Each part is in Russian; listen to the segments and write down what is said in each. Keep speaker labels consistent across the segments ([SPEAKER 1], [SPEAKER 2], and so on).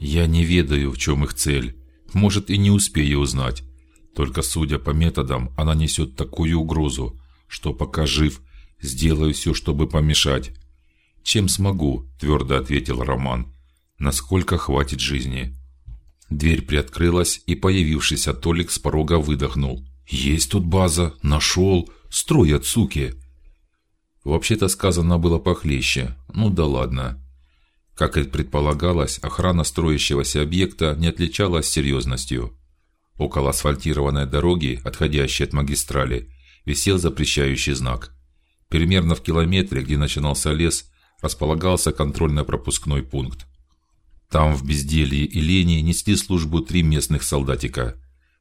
[SPEAKER 1] Я не ведаю, в чем их цель. Может и не успею узнать. Только судя по методам, она несет такую угрозу, что пока жив, сделаю все, чтобы помешать. Чем смогу, твердо ответил Роман. Насколько хватит жизни. Дверь приоткрылась, и появившийся Толик с порога выдохнул: "Есть тут база, нашел, строят суки". Вообще-то сказано было похлеще. Ну да ладно. Как и предполагалось, охрана строящегося объекта не отличалась серьезностью. Около асфальтированной дороги, отходящей от магистрали, висел запрещающий знак. Примерно в километре, где начинался лес, располагался контрольно-пропускной пункт. Там в безделье и лени несли службу три местных солдатика.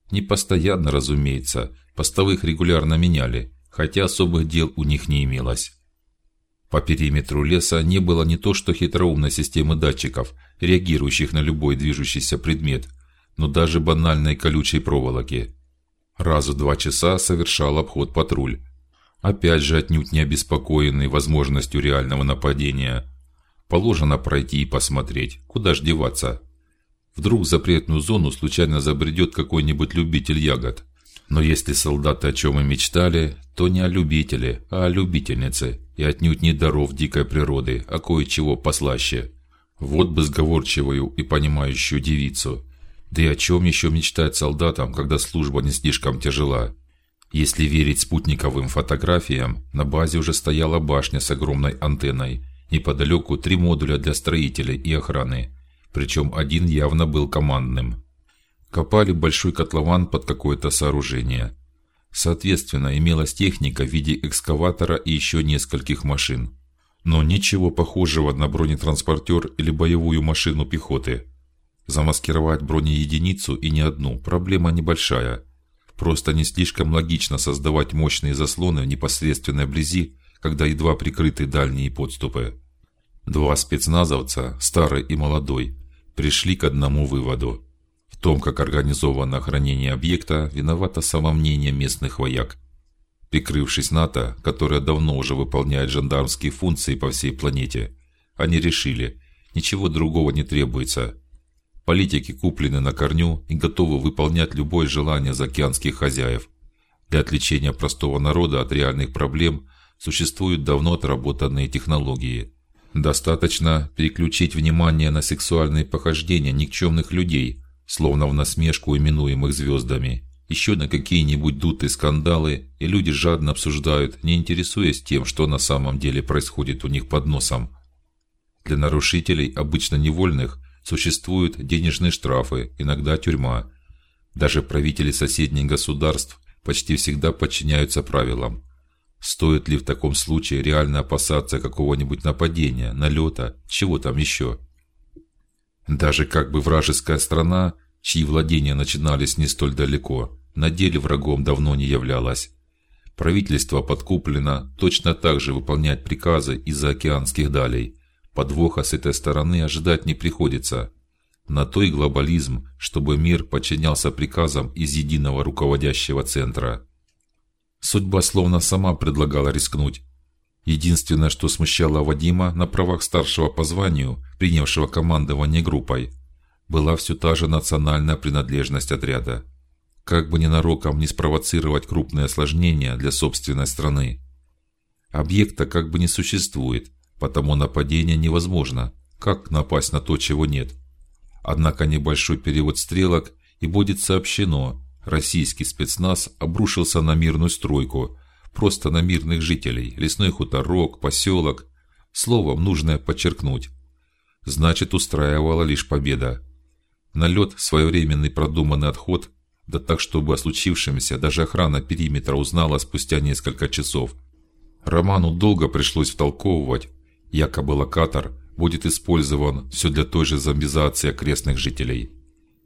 [SPEAKER 1] Не постоянно, разумеется, постовых регулярно меняли, хотя особых дел у них не имелось. По периметру леса не было не то что хитроумной системы датчиков, реагирующих на любой движущийся предмет, но даже банальной колючей проволоки. Раз в два часа совершал обход патруль. Опять же отнюдь не обеспокоенный возможностью реального нападения. Положено пройти и посмотреть, куда ж деваться. Вдруг в запретную зону случайно забредет какой-нибудь любитель ягод. Но если солдаты о чем и мечтали, то не о любителе, а о любительнице, и отнюдь не даров дикой природы, а кое-чего послаще. Вот бы сговорчивую и понимающую девицу. Да и о чем еще мечтать солдатам, когда служба не слишком тяжела? Если верить спутниковым фотографиям, на базе уже стояла башня с огромной антенной, неподалеку три модуля для строителей и охраны, причем один явно был командным. Копали большой котлован под какое-то сооружение. Соответственно, имелась техника в виде экскаватора и еще нескольких машин, но ничего похожего на бронетранспортер или боевую машину пехоты. Замаскировать бронеединицу и не одну проблема небольшая. Просто не слишком логично создавать мощные заслоны в непосредственной близи, когда едва прикрыты дальние подступы. Два спецназовца, старый и молодой, пришли к одному выводу: том, как организовано охранение объекта, виновато самомнение местных вояк. Прикрывшись НАТО, которая давно уже выполняет жандармские функции по всей планете, они решили, ничего другого не требуется. Политики куплены на корню и готовы выполнять любое желание заокеанских хозяев. Для отвлечения простого народа от реальных проблем существуют давно отработанные технологии. Достаточно переключить внимание на сексуальные похождения никчемных людей, словно в насмешку именуемых звездами, еще на какие-нибудь дутые скандалы, и люди жадно обсуждают, не интересуясь тем, что на самом деле происходит у них под носом. Для нарушителей, обычно невольных, существуют денежные штрафы, иногда тюрьма. Даже правители соседних государств почти всегда подчиняются правилам. Стоит ли в таком случае реально опасаться какого-нибудь нападения, налета, чего там еще? Даже как бы вражеская страна, чьи владения начинались не столь далеко, на деле врагом давно не являлась. Правительство подкуплено точно так же выполнять приказы из-за океанских далей. Подвоха с этой стороны ожидать не приходится. На то и глобализм, чтобы мир подчинялся приказам из единого руководящего центра. Судьба словно сама предлагала рискнуть. Единственное, что смущало Вадима на правах старшего по званию, принявшего командование группой, была все та же национальная принадлежность отряда. Как бы ни нароком не спровоцировать крупные осложнения для собственной страны. Объекта как бы не существует, потому нападение невозможно. Как напасть на то, чего нет? Однако небольшой перевод стрелок и будет сообщено, Российский спецназ обрушился на мирную стройку, просто на мирных жителей, лесной хуторок, поселок. Словом, нужное подчеркнуть. Значит, устраивала лишь победа. Налет, своевременный продуманный отход, да так, чтобы о случившемся даже охрана периметра узнала спустя несколько часов. Роману долго пришлось втолковывать, якобы локатор будет использован все для той же зомбизации окрестных жителей.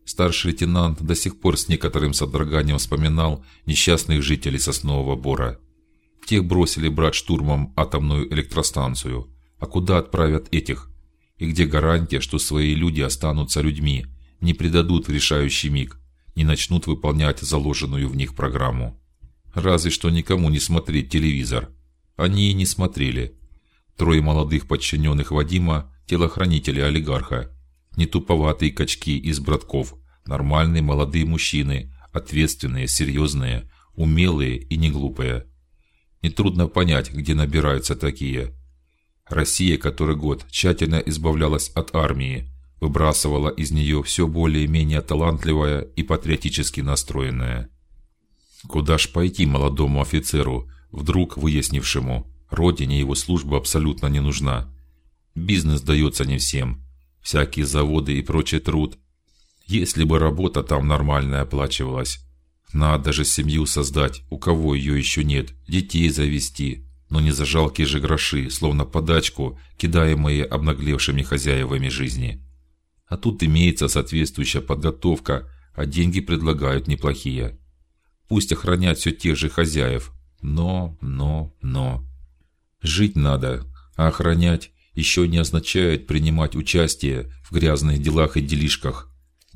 [SPEAKER 1] Старший лейтенант до сих пор с некоторым содроганием вспоминал несчастных жителей Соснового Бора. Тех бросили брать штурмом атомную электростанцию. А куда отправят этих? И где гарантия, что свои люди останутся людьми, не предадут в решающий миг, не начнут выполнять заложенную в них программу? Разве что никому не смотреть телевизор. Они и не смотрели. Трое молодых подчиненных Вадима, телохранители олигарха, не туповатые качки из братков, нормальные молодые мужчины, ответственные, серьезные, умелые и не глупые. Не трудно понять, где набираются такие. Россия, который год тщательно избавлялась от армии, выбрасывала из нее все более-менее талантливое и патриотически настроенное. Куда ж пойти молодому офицеру, вдруг выяснившему, родине его служба абсолютно не нужна. Бизнес дается не всем, всякие заводы и прочий труд. Если бы работа там нормальная оплачивалась, надо же семью создать, у кого ее еще нет, детей завести, но не за жалкие же гроши, словно подачку, кидаемые обнаглевшими хозяевами жизни. А тут имеется соответствующая подготовка, а деньги предлагают неплохие. Пусть охранять все тех же хозяев, но, но, но жить надо, а охранять еще не означает принимать участие в грязных делах и делишках.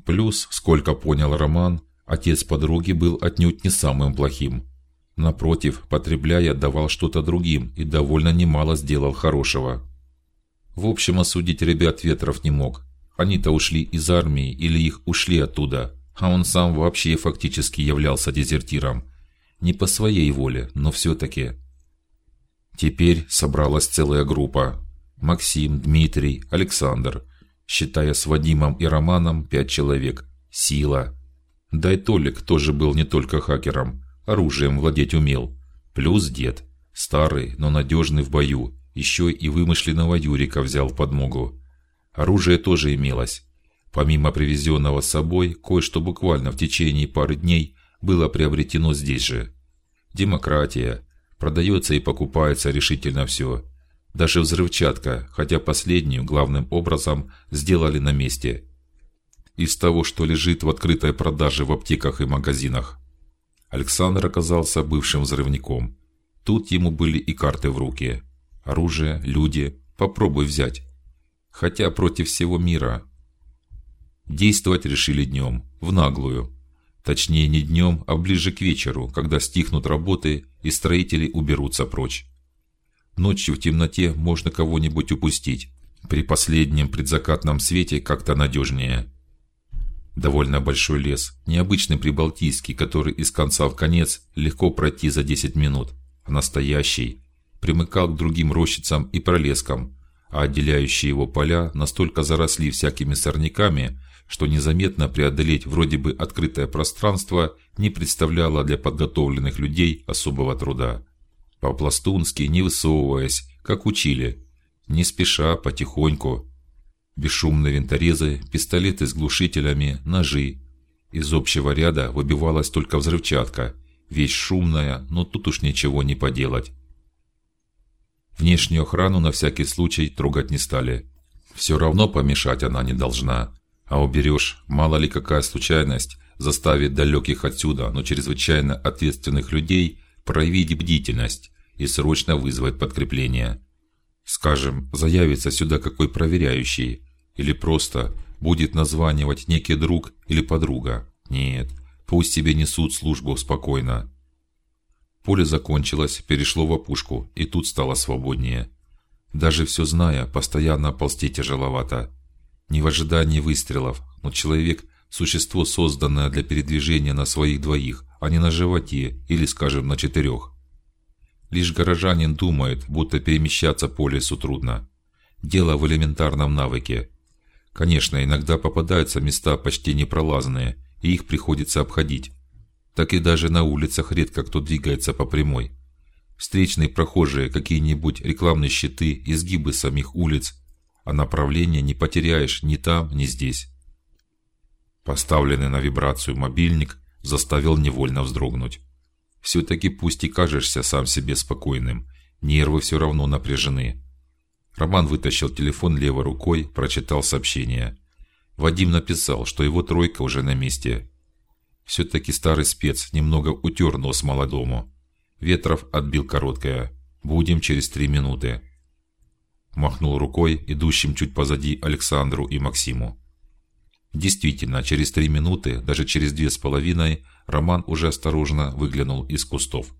[SPEAKER 1] Плюс, сколько понял Роман, отец подруги был отнюдь не самым плохим. Напротив, потребляя, давал что-то другим и довольно немало сделал хорошего. В общем, осудить ребят Ветров не мог. Они-то ушли из армии или их ушли оттуда, а он сам вообще фактически являлся дезертиром. Не по своей воле, но все-таки. Теперь собралась целая группа: Максим, Дмитрий, Александр, считая с Вадимом и Романом пять человек. Сила. Да и Толик тоже был не только хакером, оружием владеть умел. Плюс дед, старый, но надежный в бою, еще и вымышленного Юрика взял в подмогу. Оружие тоже имелось. Помимо привезенного с собой, кое-что буквально в течение пары дней было приобретено здесь же. Демократия. Продается и покупается решительно все. Даже взрывчатка, хотя последнюю главным образом сделали на месте. Из того, что лежит в открытой продаже в аптеках и магазинах. Александр оказался бывшим взрывником. Тут ему были и карты в руки. Оружие, люди. Попробуй взять хотя против всего мира. Действовать решили днем, в наглую. Точнее не днем, а ближе к вечеру, когда стихнут работы и строители уберутся прочь. Ночью в темноте можно кого-нибудь упустить. При последнем предзакатном свете как-то надежнее. Довольно большой лес, необычный прибалтийский, который из конца в конец легко пройти за 10 минут, а настоящий примыкал к другим рощицам и пролескам, а отделяющие его поля настолько заросли всякими сорняками, что незаметно преодолеть вроде бы открытое пространство не представляло для подготовленных людей особого труда. По-пластунски, не высовываясь, как учили, не спеша, потихоньку. Бесшумные винторезы, пистолеты с глушителями, ножи. Из общего ряда выбивалась только взрывчатка, вещь шумная, но тут уж ничего не поделать. Внешнюю охрану на всякий случай трогать не стали. Все равно помешать она не должна. А уберешь, мало ли какая случайность заставит далеких отсюда, но чрезвычайно ответственных людей проявить бдительность и срочно вызвать подкрепление. Скажем, заявится сюда какой проверяющий, или просто будет названивать некий друг или подруга. Нет, пусть себе несут службу спокойно. Поле закончилось, перешло в опушку, и тут стало свободнее. Даже все зная, постоянно ползти тяжеловато. Не в ожидании выстрелов, но человек существо созданное для передвижения на своих двоих, а не на животе или, скажем, на четырех. Лишь горожанин думает, будто перемещаться по лесу трудно. Дело в элементарном навыке. Конечно, иногда попадаются места почти непролазные, и их приходится обходить так и даже на улицах редко кто двигается по прямой. Встречные прохожие, какие-нибудь рекламные щиты, изгибы самих улиц, а направление не потеряешь ни там, ни здесь. Поставленный на вибрацию мобильник заставил невольно вздрогнуть. Все-таки пусть и кажешься сам себе спокойным, нервы все равно напряжены. Роман вытащил телефон левой рукой, прочитал сообщение. Вадим написал, что его тройка уже на месте все-таки старый спец немного утер нос молодому. Ветров отбил короткое: "Будем через три минуты". Махнул рукой идущим чуть позади Александру и Максиму. Действительно, через три минуты, даже через две с половиной, Роман уже осторожно выглянул из кустов.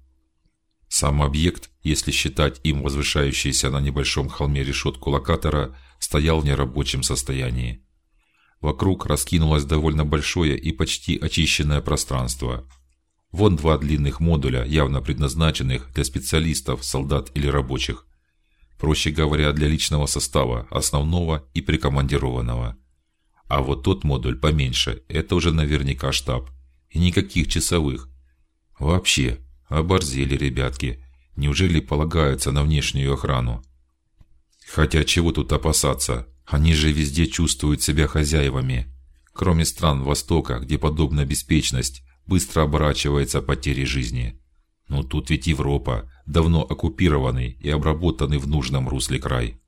[SPEAKER 1] Сам объект, если считать им возвышающийся на небольшом холме решетку локатора, стоял в нерабочем состоянии. Вокруг раскинулось довольно большое и почти очищенное пространство. Вон два длинных модуля, явно предназначенных для специалистов, солдат или рабочих. Проще говоря, для личного состава, основного и прикомандированного. А вот тот модуль поменьше это уже наверняка штаб. И никаких часовых. Вообще, оборзели ребятки. Неужели полагаются на внешнюю охрану? Хотя чего тут опасаться? Они же везде чувствуют себя хозяевами. Кроме стран Востока, где подобная беспечность быстро оборачивается потерей жизни. Но тут ведь Европа, давно оккупированный и обработанный в нужном русле край.